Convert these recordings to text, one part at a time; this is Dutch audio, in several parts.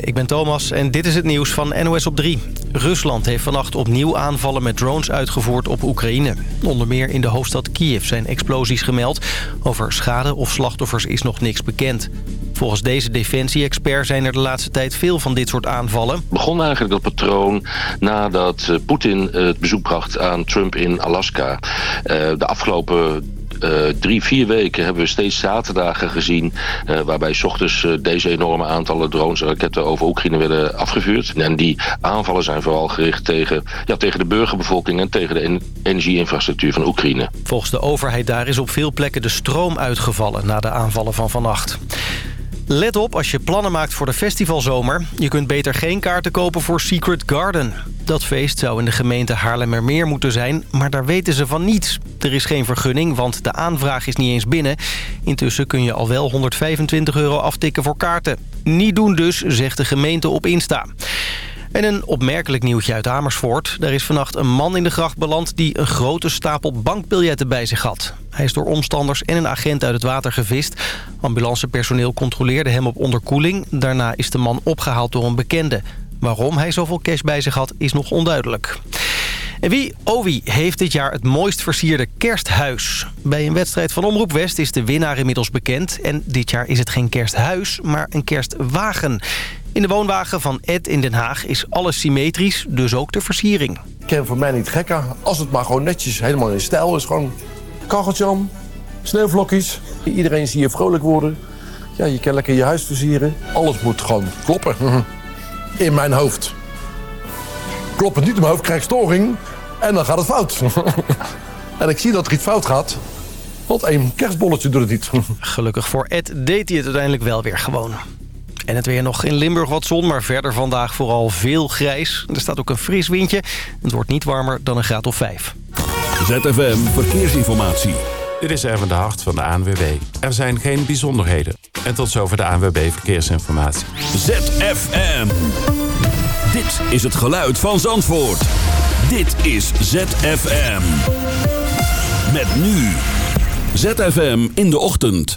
Ik ben Thomas en dit is het nieuws van NOS op 3. Rusland heeft vannacht opnieuw aanvallen met drones uitgevoerd op Oekraïne. Onder meer in de hoofdstad Kiev zijn explosies gemeld. Over schade of slachtoffers is nog niks bekend. Volgens deze defensie-expert zijn er de laatste tijd veel van dit soort aanvallen. Het begon eigenlijk dat patroon nadat eh, Poetin het bezoek bracht aan Trump in Alaska. Eh, de afgelopen drie, vier weken hebben we steeds zaterdagen gezien... Uh, waarbij s ochtends uh, deze enorme aantallen drones en raketten over Oekraïne werden afgevuurd. En die aanvallen zijn vooral gericht tegen, ja, tegen de burgerbevolking... en tegen de energieinfrastructuur van Oekraïne. Volgens de overheid daar is op veel plekken de stroom uitgevallen... na de aanvallen van vannacht. Let op als je plannen maakt voor de festivalzomer. Je kunt beter geen kaarten kopen voor Secret Garden. Dat feest zou in de gemeente Haarlemmermeer moeten zijn, maar daar weten ze van niets. Er is geen vergunning, want de aanvraag is niet eens binnen. Intussen kun je al wel 125 euro aftikken voor kaarten. Niet doen dus, zegt de gemeente op Insta. En een opmerkelijk nieuwtje uit Amersfoort. Er is vannacht een man in de gracht beland die een grote stapel bankbiljetten bij zich had. Hij is door omstanders en een agent uit het water gevist. Ambulancepersoneel controleerde hem op onderkoeling. Daarna is de man opgehaald door een bekende. Waarom hij zoveel cash bij zich had, is nog onduidelijk. En wie, oh wie, heeft dit jaar het mooist versierde kersthuis? Bij een wedstrijd van Omroep West is de winnaar inmiddels bekend. En dit jaar is het geen kersthuis, maar een kerstwagen. In de woonwagen van Ed in Den Haag is alles symmetrisch, dus ook de versiering. Ik ken voor mij niet gekker. Als het maar gewoon netjes helemaal in stijl is. Gewoon kacheltje om, sneeuwvlokjes. Iedereen zie je vrolijk worden. Ja, je kan lekker je huis versieren. Alles moet gewoon kloppen. In mijn hoofd. Klopt het niet in mijn hoofd, krijg ik storing. En dan gaat het fout. en ik zie dat er iets fout gaat. Want één kerstbolletje doet het niet. Gelukkig voor Ed deed hij het uiteindelijk wel weer gewoon. En het weer nog in Limburg wat zon, maar verder vandaag vooral veel grijs. Er staat ook een fris windje. Het wordt niet warmer dan een graad of 5. ZFM Verkeersinformatie. Dit is Erwin de Hart van de ANWB. Er zijn geen bijzonderheden. En tot zover de ANWB Verkeersinformatie. ZFM. Dit is het geluid van Zandvoort. Dit is ZFM. Met nu. ZFM in de ochtend.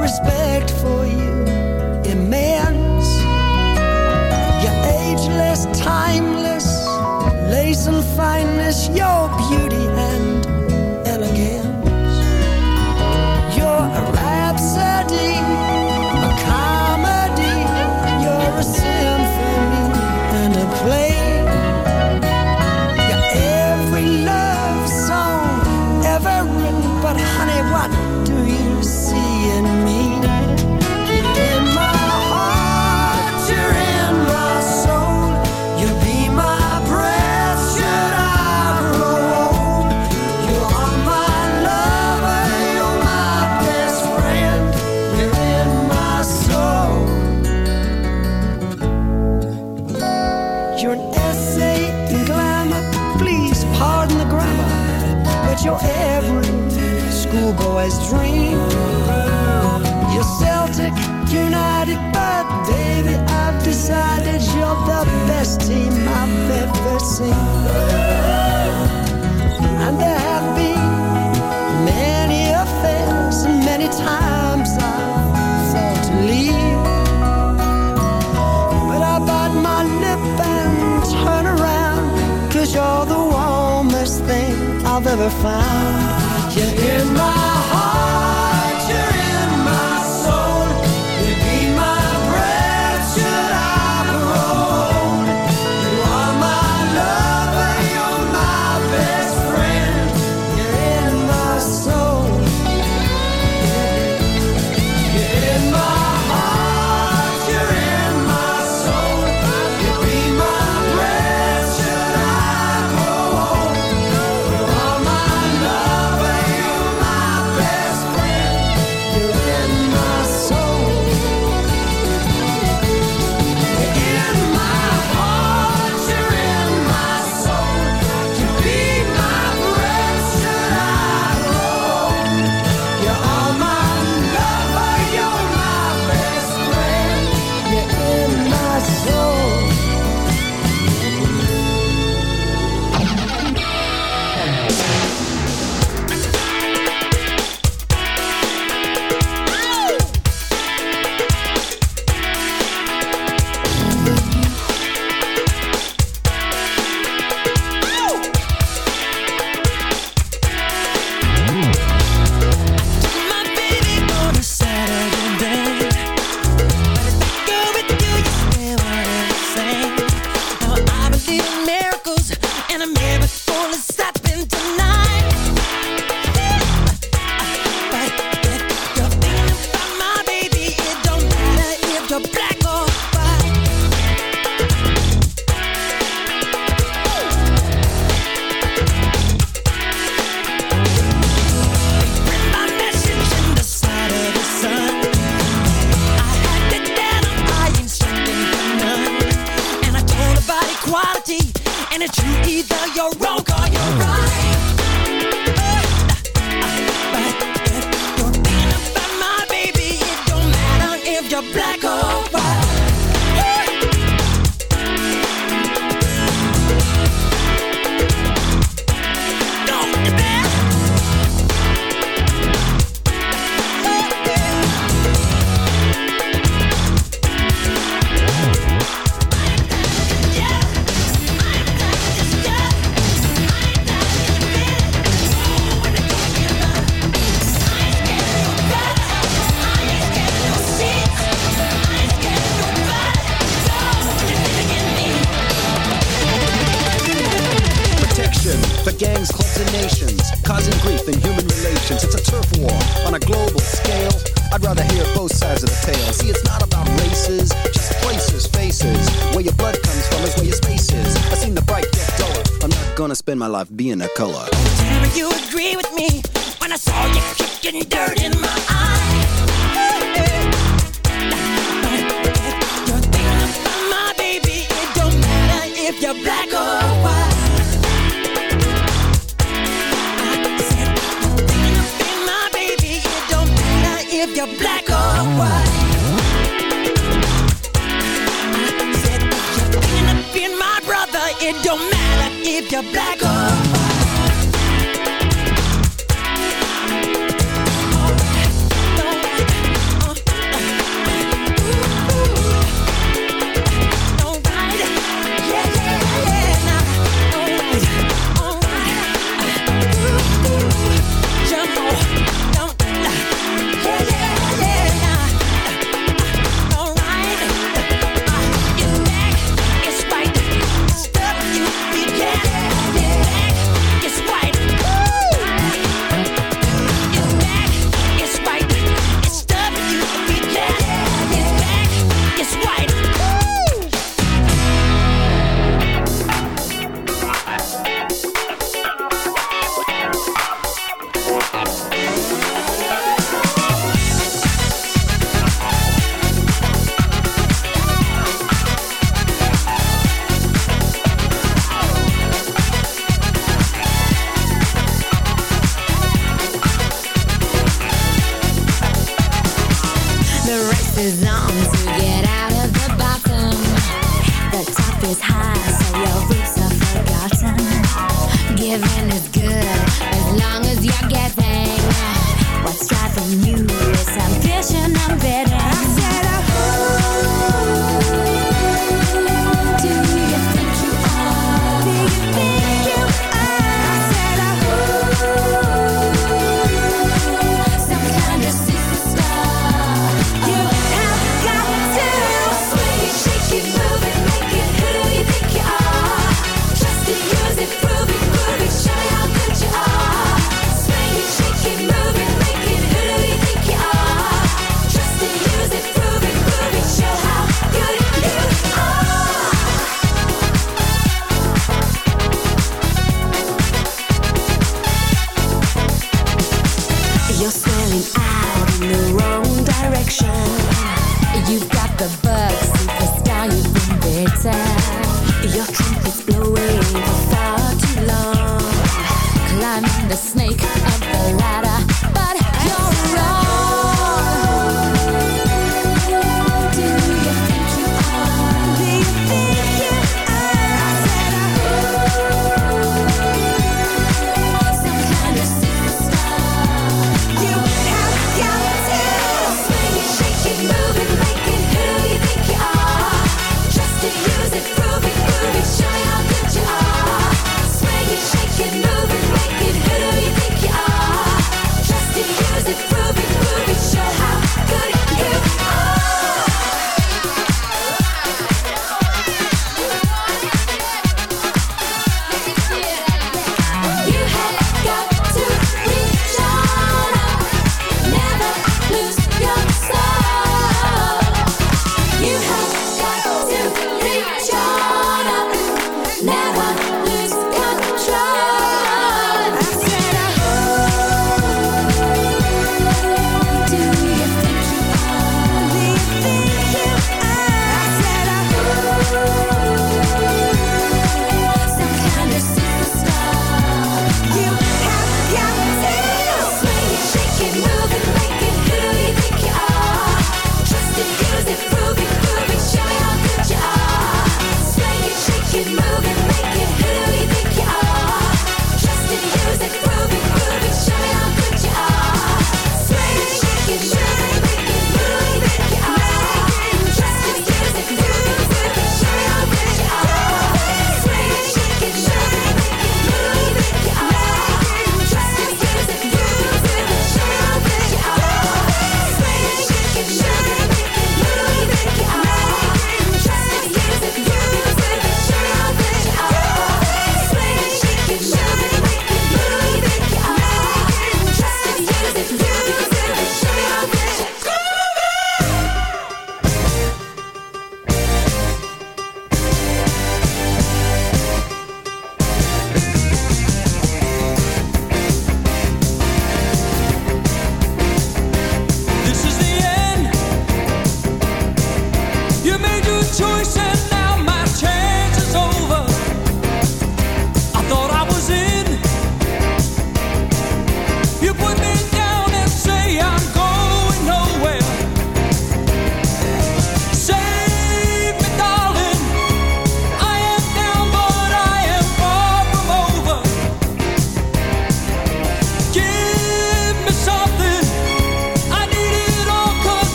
respect I've found. You're in my heart,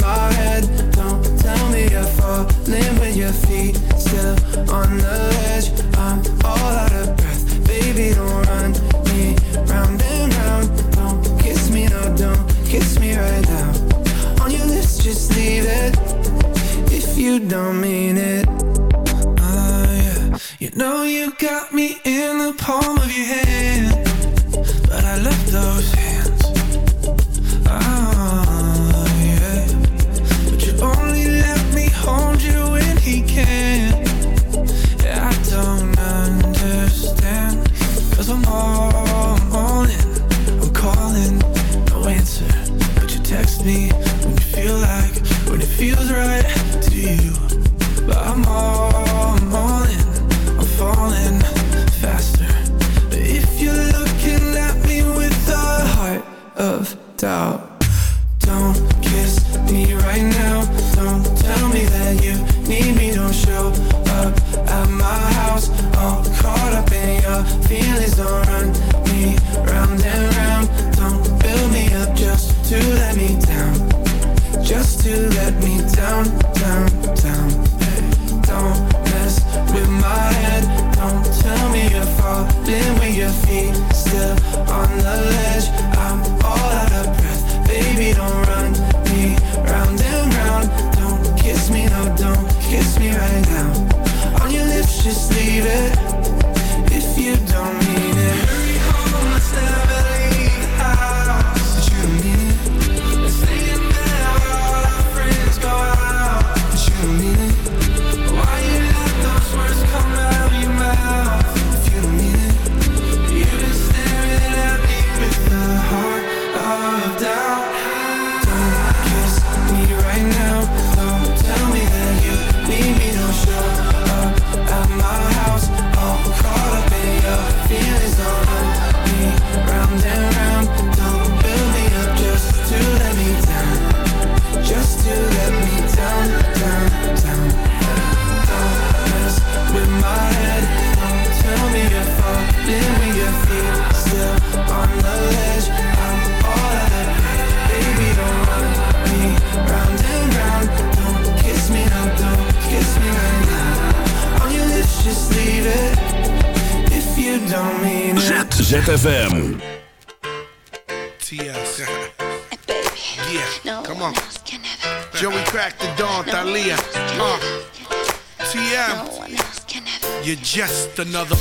my head. Don't tell me you're falling with your feet still on the edge. I'm all out of breath, baby. Don't run me round and round. Don't kiss me, no, don't kiss me right now. On your lips, just leave it if you don't mean it. Oh, yeah. You know you got me another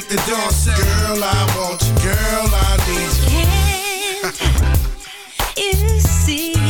make the dawn say, Girl, I want you, girl, I need you. Can't you see?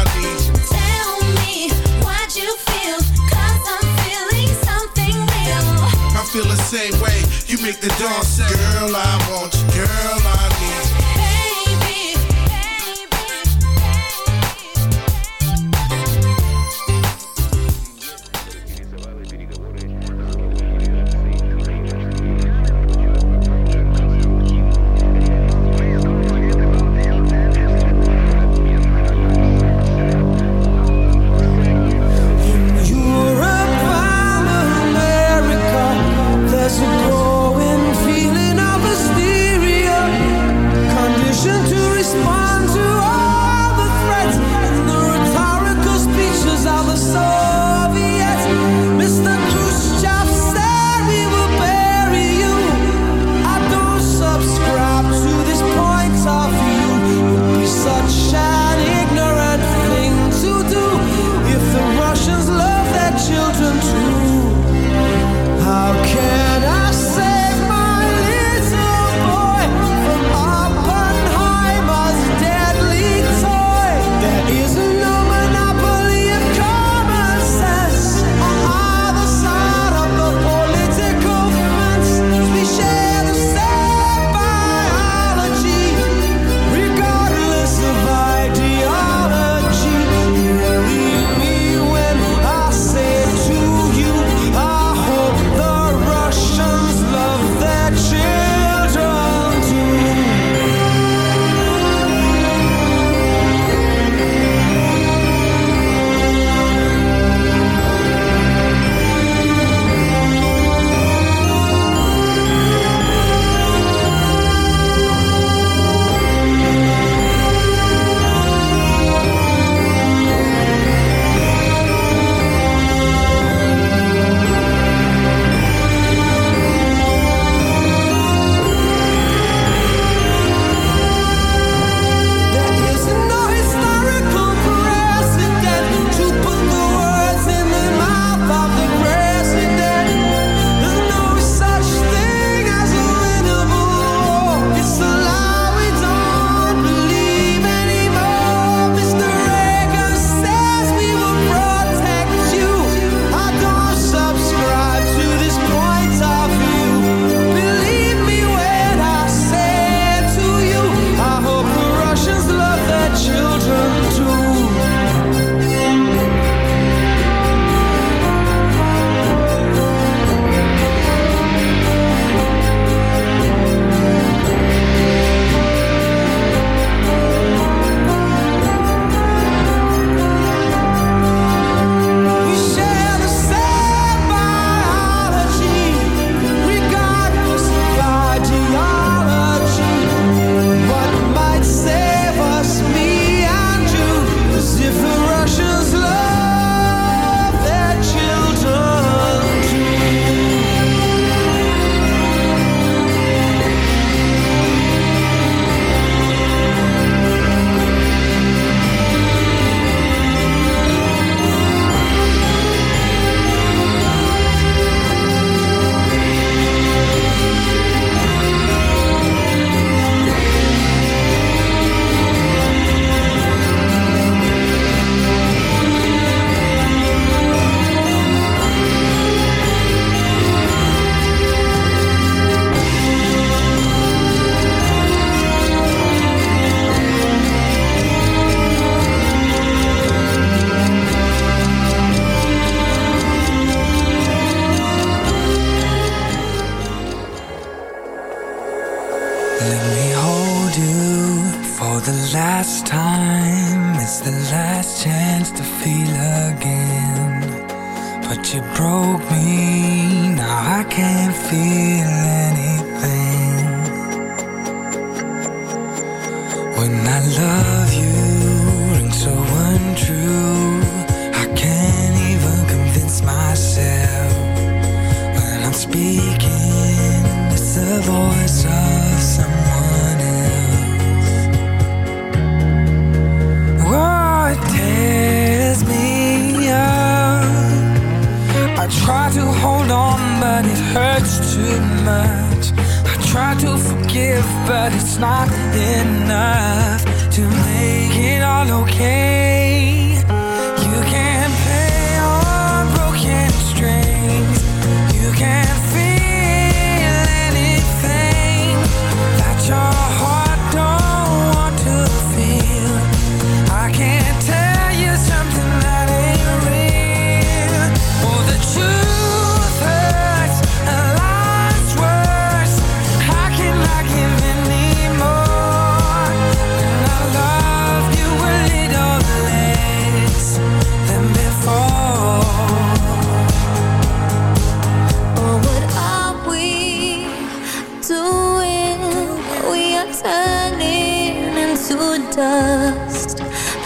feel the same way. You make the dance, girl. I want you, girl. I need.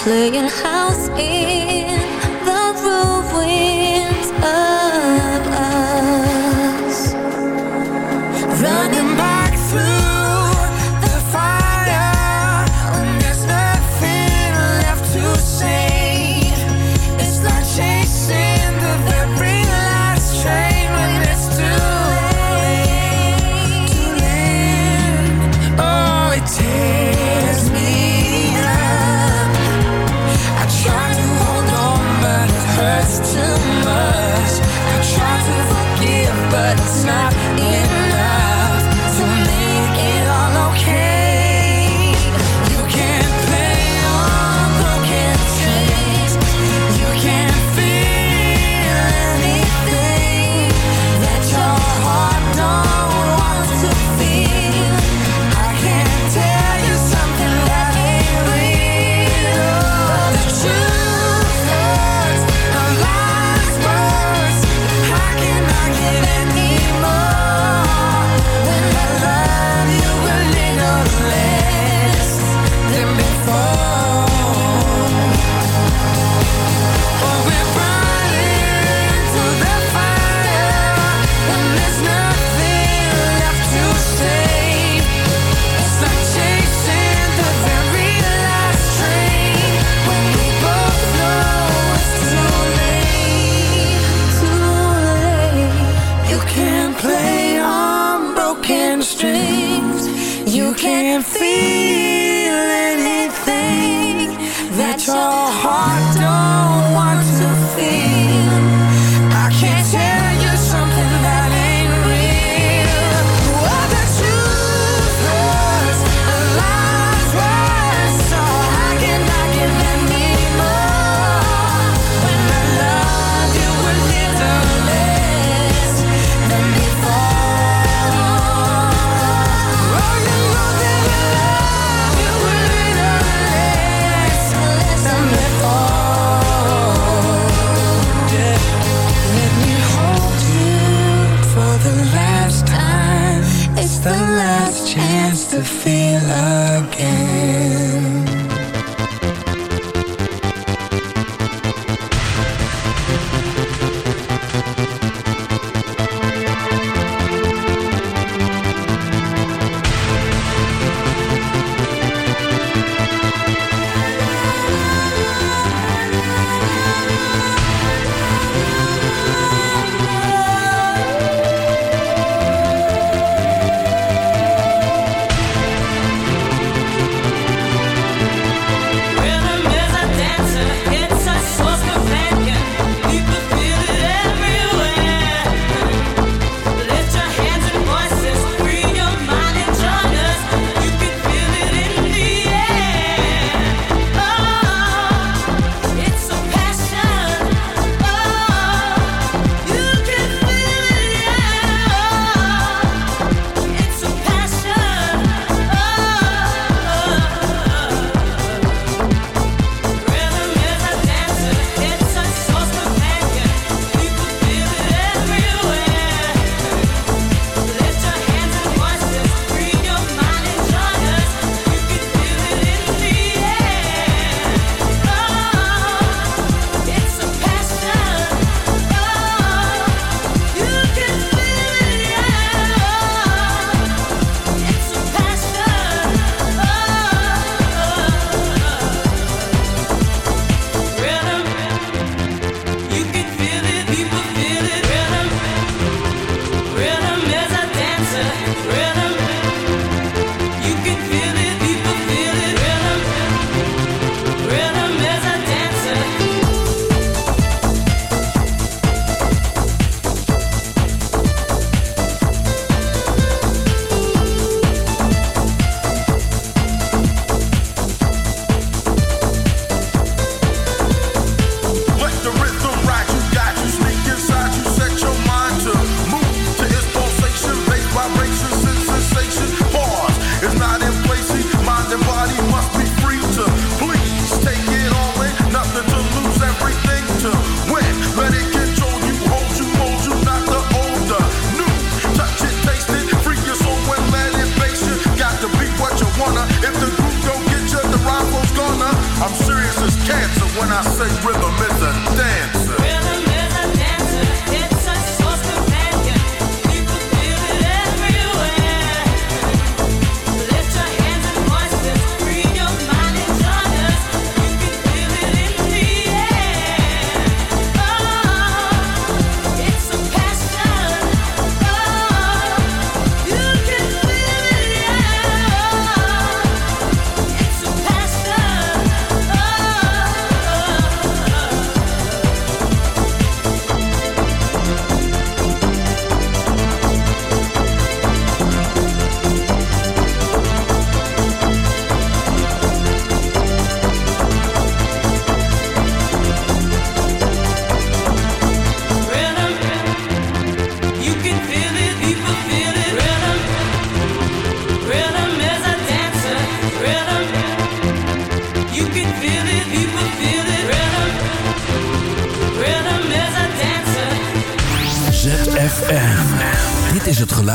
Playing house in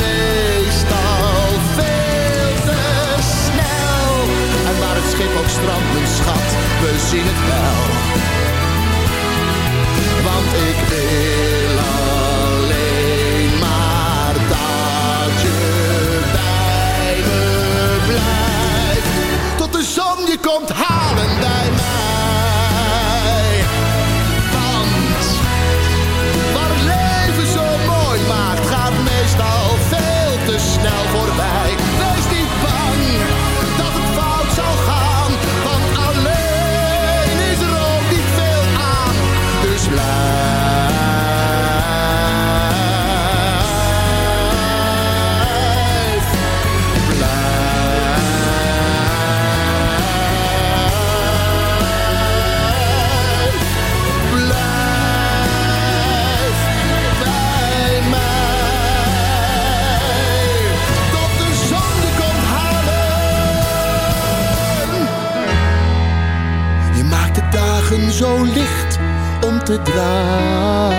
meestal veel te snel. En waar het schip ook strandt, schat, we zien het wel. Want ik wil alleen maar dat je bij me blijft. Tot de zon je komt halen te snel voorbij. Licht om te dragen.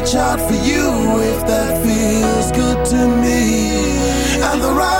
reach out for you if that feels good to me. And the right